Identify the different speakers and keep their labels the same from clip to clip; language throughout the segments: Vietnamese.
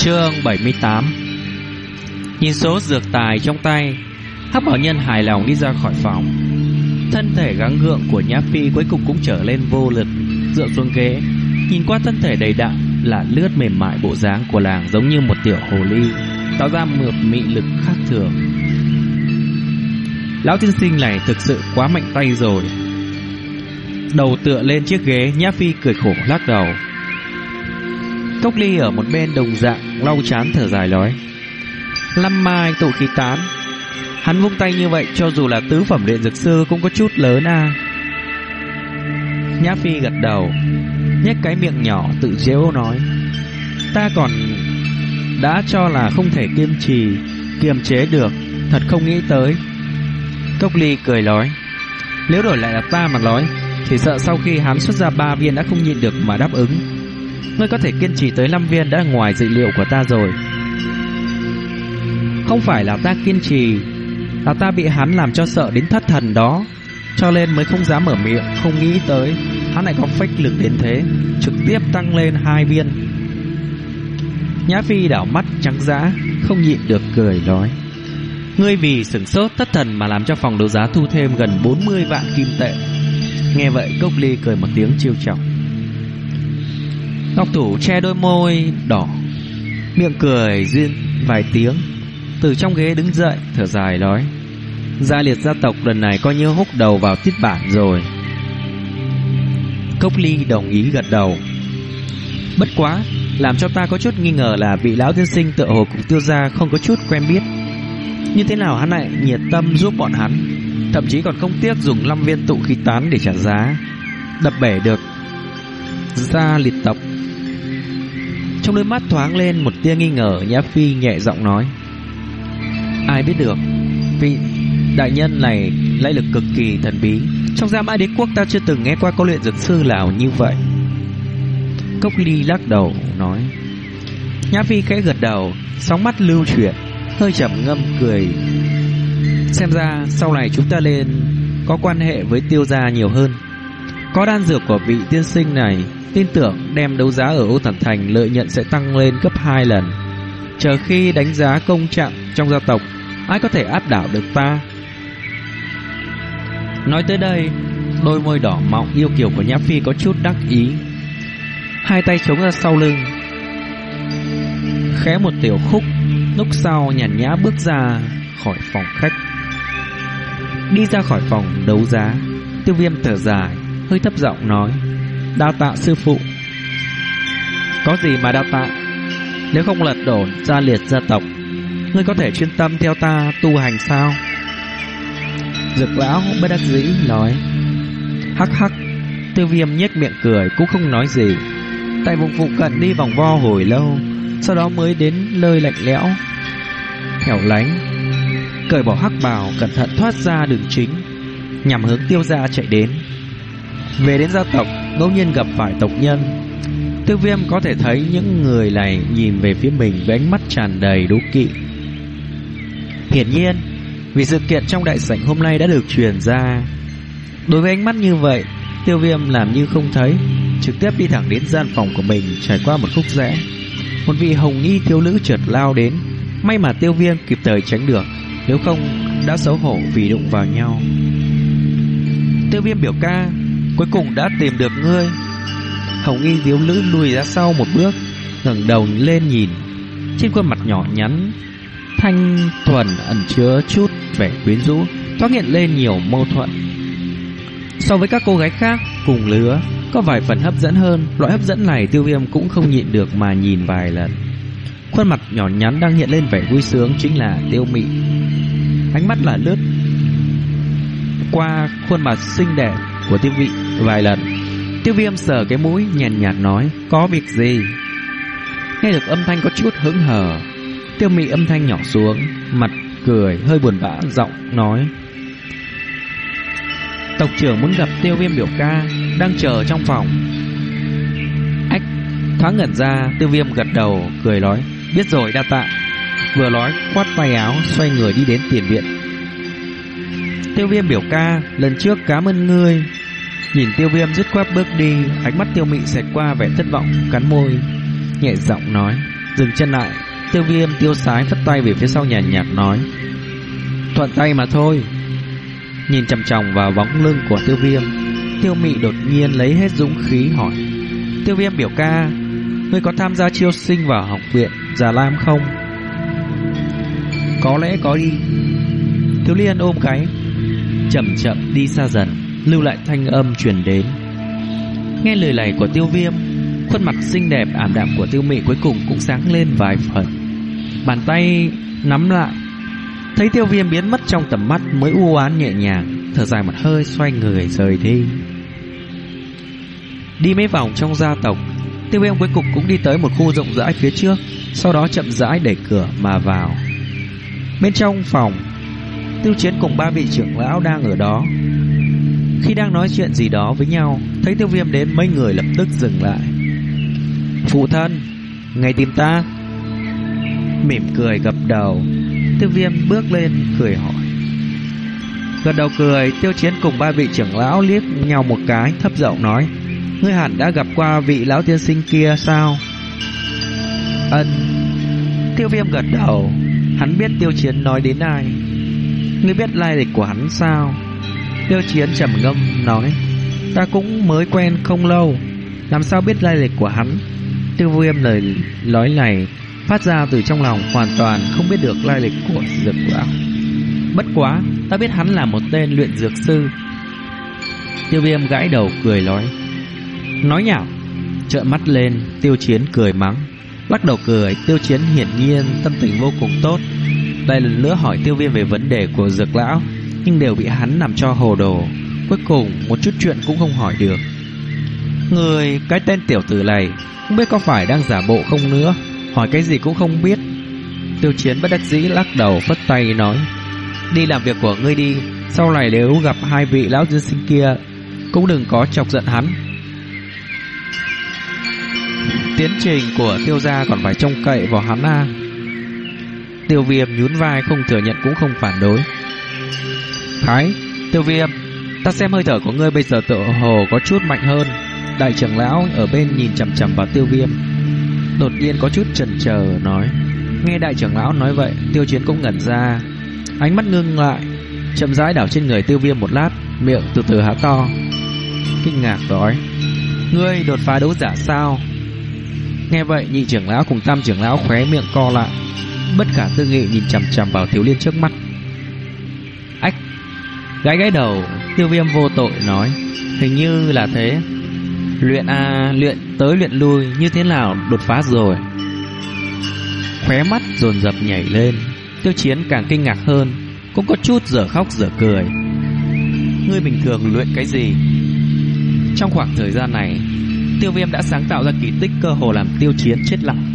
Speaker 1: Chương 78 Nhìn số dược tài trong tay, Hắc bảo nhân hài lòng đi ra khỏi phòng. Thân thể gắng gượng của Nhã Phi cuối cùng cũng trở lên vô lực, Dựa xuống ghế. Nhìn qua thân thể đầy đặn Là lướt mềm mại bộ dáng của làng Giống như một tiểu hồ ly, Tạo ra một mị lực khác thường. Lão tiên sinh này thực sự quá mạnh tay rồi. Đầu tựa lên chiếc ghế, Nhã Phi cười khổ lắc đầu. Cốc ly ở một bên đồng dạng, lau chán thở dài nói. Lâm mai tụ khí tán. Hắn vung tay như vậy, cho dù là tứ phẩm luyện dược sư cũng có chút lớn à Nhã Phi gật đầu, nhếch cái miệng nhỏ tự dễu nói. Ta còn đã cho là không thể kiên trì, Kiềm chế được, Thật không nghĩ tới. Cốc ly cười nói. Nếu đổi lại là ta mà nói, Thì sợ sau khi hắn xuất ra ba viên đã không nhịn được mà đáp ứng. Ngươi có thể kiên trì tới 5 viên đã ngoài dự liệu của ta rồi. Không phải là ta kiên trì, Là ta bị hắn làm cho sợ đến thất thần đó. Cho nên mới không dám mở miệng, Không nghĩ tới. Hắn lại có phách lực đến thế, Trực tiếp tăng lên hai viên. Nhã Phi đảo mắt trắng dã, Không nhịn được cười nói. Ngươi vì sửng sốt thất thần Mà làm cho phòng đấu giá thu thêm gần 40 vạn kim tệ. Nghe vậy, Cốc Ly cười một tiếng chiêu trọng Ngọc Thủ che đôi môi đỏ, Miệng cười duyên vài tiếng. Từ trong ghế đứng dậy, Thở dài nói, Gia liệt gia tộc lần này coi như húc đầu vào tiết bản rồi. Cốc ly đồng ý gật đầu. Bất quá, Làm cho ta có chút nghi ngờ là vị lão tiên sinh tựa hồ cùng tiêu gia không có chút quen biết. Như thế nào hắn lại nhiệt tâm giúp bọn hắn? Thậm chí còn không tiếc dùng 5 viên tụ khí tán để trả giá, Đập bể được Gia liệt tộc trong đôi mắt thoáng lên một tia nghi ngờ, Nhã Phi nhẹ giọng nói. Ai biết được, Vị đại nhân này Lai lực cực kỳ thần bí. Trong giam ai đế quốc ta chưa từng nghe qua có luyện dược sư nào như vậy. Cốc ly lắc đầu, nói. Nhã Phi khẽ gật đầu, Sóng mắt lưu chuyển, Hơi chậm ngâm cười. Xem ra sau này chúng ta lên Có quan hệ với tiêu gia nhiều hơn. Có đan dược của vị tiên sinh này Tin tưởng đem đấu giá ở Ô Thần Thành lợi nhuận sẽ tăng lên gấp 2 lần. Chờ khi đánh giá công trạng trong gia tộc, ai có thể áp đảo được ta? Nói tới đây, đôi môi đỏ mọng yêu kiều của Nhã Phi có chút đắc ý. Hai tay chống ra sau lưng. Khẽ một tiểu khúc, lúc sau nhàn nhã bước ra khỏi phòng khách. Đi ra khỏi phòng đấu giá, tiêu viêm thở dài, hơi thấp giọng nói. Đa tạ sư phụ. Có gì mà đa tạ? Nếu không lật đổ gia liệt gia tộc, Ngươi có thể chuyên tâm theo ta tu hành sao? Dực lão bất đắc dĩ nói, Hắc hắc. Tiêu viêm nhếch miệng cười cũng không nói gì. Tại vùng phụ cận đi vòng vo hồi lâu, Sau đó mới đến nơi lạnh lẽo. Hẻo lánh, Cởi bỏ hắc bào, Cẩn thận thoát ra đường chính, Nhằm hướng tiêu gia chạy đến. Về đến gia tộc ngẫu nhiên gặp phải tộc nhân. Tiêu viêm có thể thấy những người này nhìn về phía mình với ánh mắt tràn đầy đố kỵ. Hiển nhiên, vì sự kiện trong đại sảnh hôm nay đã được truyền ra. Đối với ánh mắt như vậy, tiêu viêm làm như không thấy, trực tiếp đi thẳng đến gian phòng của mình trải qua một khúc rẽ. Một vị hồng y thiếu nữ trượt lao đến, may mà tiêu viêm kịp thời tránh được, nếu không đã xấu hổ vì đụng vào nhau. Tiêu viêm biểu ca Cuối cùng đã tìm được ngươi. Hồng y thiếu nữ lùi ra sau một bước, ngẩng đầu lên nhìn. Trên khuôn mặt nhỏ nhắn, Thanh thuần ẩn chứa chút vẻ quyến rũ Thoát hiện lên nhiều mâu thuẫn. So với các cô gái khác, cùng lứa, Có vài phần hấp dẫn hơn. Loại hấp dẫn này tiêu viêm cũng không nhịn được mà nhìn vài lần. Khuôn mặt nhỏ nhắn đang hiện lên vẻ vui sướng Chính là tiêu mị. Ánh mắt là lướt Qua khuôn mặt xinh đẹp của tiêu vị vài lần. Tiêu viêm sờ cái mũi, nhàn nhạt nói, Có việc gì? Nghe được âm thanh có chút hứng hờ Tiêu mị âm thanh nhỏ xuống, Mặt cười hơi buồn bã, giọng nói, Tộc trưởng muốn gặp tiêu viêm biểu ca, Đang chờ trong phòng. Ách, Thoáng ngẩn ra, tiêu viêm gật đầu, Cười nói, Biết rồi, đa tạ. Vừa nói quát tay áo, Xoay người đi đến tiền viện. Tiêu viêm biểu ca, Lần trước cảm ơn ngươi Nhìn tiêu viêm dứt khoát bước đi, Ánh mắt tiêu mị xẹt qua vẻ thất vọng, Cắn môi, Nhẹ giọng nói. Dừng chân lại, Tiêu viêm tiêu sái phất tay về phía sau nhàn nhạt nói. Thuận tay mà thôi. Nhìn chằm chồng vào bóng lưng của tiêu viêm, Tiêu mị đột nhiên lấy hết dũng khí hỏi. Tiêu viêm biểu ca, Ngươi có tham gia chiêu sinh vào học viện Già Lam không? Có lẽ có đi. Thiếu liên ôm cái Chậm chậm đi xa dần. Lưu lại thanh âm truyền đến. Nghe lời này của tiêu viêm, Khuôn mặt xinh đẹp, ảm đạm của tiêu mị cuối cùng cũng sáng lên vài phần. Bàn tay nắm lại, Thấy tiêu viêm biến mất trong tầm mắt, Mới u oán nhẹ nhàng, Thở dài một hơi, xoay người rời đi. Đi mấy vòng trong gia tộc, Tiêu viêm cuối cùng cũng đi tới một khu rộng rãi phía trước, Sau đó chậm rãi đẩy cửa mà vào. Bên trong phòng, Tiêu chiến cùng ba vị trưởng lão đang ở đó. Khi đang nói chuyện gì đó với nhau, Thấy tiêu viêm đến mấy người lập tức dừng lại. Phụ thân, ngay tìm ta. Mỉm cười gập đầu. Tiêu viêm bước lên, cười hỏi. Gật đầu cười, Tiêu chiến cùng ba vị trưởng lão liếc nhau một cái, Thấp giọng nói. Ngươi hẳn đã gặp qua vị lão tiên sinh kia sao? Ân. Tiêu viêm gật đầu. Hắn biết tiêu chiến nói đến ai. Ngươi biết lai lịch của hắn sao? Tiêu chiến trầm ngâm, nói, Ta cũng mới quen không lâu. Làm sao biết lai lịch của hắn? Tiêu viêm lời, nói này, Phát ra từ trong lòng hoàn toàn Không biết được lai lịch của dược lão. Bất quá, Ta biết hắn là một tên luyện dược sư. Tiêu viêm gãi đầu cười nói Nói nhảm. Trợn mắt lên, Tiêu chiến cười mắng, Lắc đầu cười. Tiêu chiến hiển nhiên tâm tình vô cùng tốt. Đây lần nữa hỏi tiêu viêm về vấn đề của dược lão. Nhưng đều bị hắn làm cho hồ đồ. Cuối cùng, một chút chuyện cũng không hỏi được. Người, cái tên tiểu tử này, Không biết có phải đang giả bộ không nữa? Hỏi cái gì cũng không biết. Tiêu chiến bất đắc dĩ lắc đầu, phất tay nói, Đi làm việc của ngươi đi. Sau này nếu gặp hai vị lão dân sinh kia, Cũng đừng có chọc giận hắn. Tiến trình của tiêu gia còn phải trông cậy vào hắn à Tiêu viêm nhún vai, không thừa nhận cũng không phản đối. Khái Tiêu viêm, Ta xem hơi thở của ngươi bây giờ tự hồ có chút mạnh hơn. Đại trưởng lão ở bên nhìn chằm chằm vào tiêu viêm. Đột nhiên có chút chần chờ, nói. Nghe đại trưởng lão nói vậy, Tiêu chiến cũng ngẩn ra. Ánh mắt ngưng lại, Chậm rãi đảo trên người tiêu viêm một lát, Miệng từ từ há to. Kinh ngạc nói, Ngươi đột phá đấu giả sao? Nghe vậy, nhị trưởng lão cùng tam trưởng lão khóe miệng co lại. Bất khả tư nghị nhìn chằm chằm vào thiếu liên trước mắt. Gái gái đầu, Tiêu viêm vô tội nói, Hình như là thế. Luyện à luyện tới luyện lui Như thế nào đột phá rồi? Khóe mắt dồn dập nhảy lên, Tiêu chiến càng kinh ngạc hơn, Cũng có chút dở khóc dở cười. Ngươi bình thường luyện cái gì? Trong khoảng thời gian này, Tiêu viêm đã sáng tạo ra kỳ tích cơ hồ làm tiêu chiến chết lặng.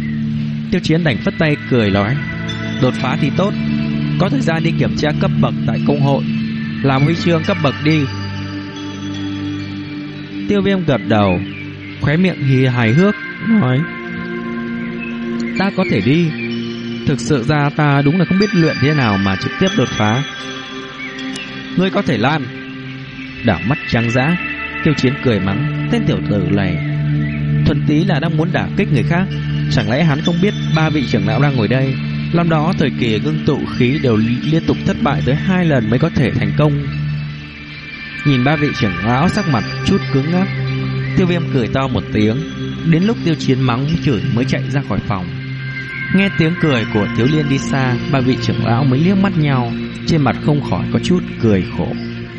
Speaker 1: Tiêu chiến đành phất tay cười nói, Đột phá thì tốt, Có thời gian đi kiểm tra cấp bậc tại công hội làm huy chương cấp bậc đi. Tiêu viêm gật đầu, Khóe miệng hì hài hước, Nói, Ta có thể đi. Thực sự ra ta đúng là không biết luyện thế nào Mà trực tiếp đột phá. Ngươi có thể lan. Đảo mắt trắng dã, Tiêu chiến cười mắng, Tên tiểu tử này, Thuần tí là đang muốn đả kích người khác. Chẳng lẽ hắn không biết ba vị trưởng lão đang ngồi đây Năm đó thời kỳ ngưng tụ, khí đều liên tục thất bại tới hai lần mới có thể thành công. Nhìn ba vị trưởng lão sắc mặt chút cứng ngắc, Tiêu viêm cười to một tiếng, Đến lúc tiêu chiến mắng chửi mới chạy ra khỏi phòng. Nghe tiếng cười của thiếu liên đi xa, Ba vị trưởng lão mới liếc mắt nhau, Trên mặt không khỏi có chút cười khổ.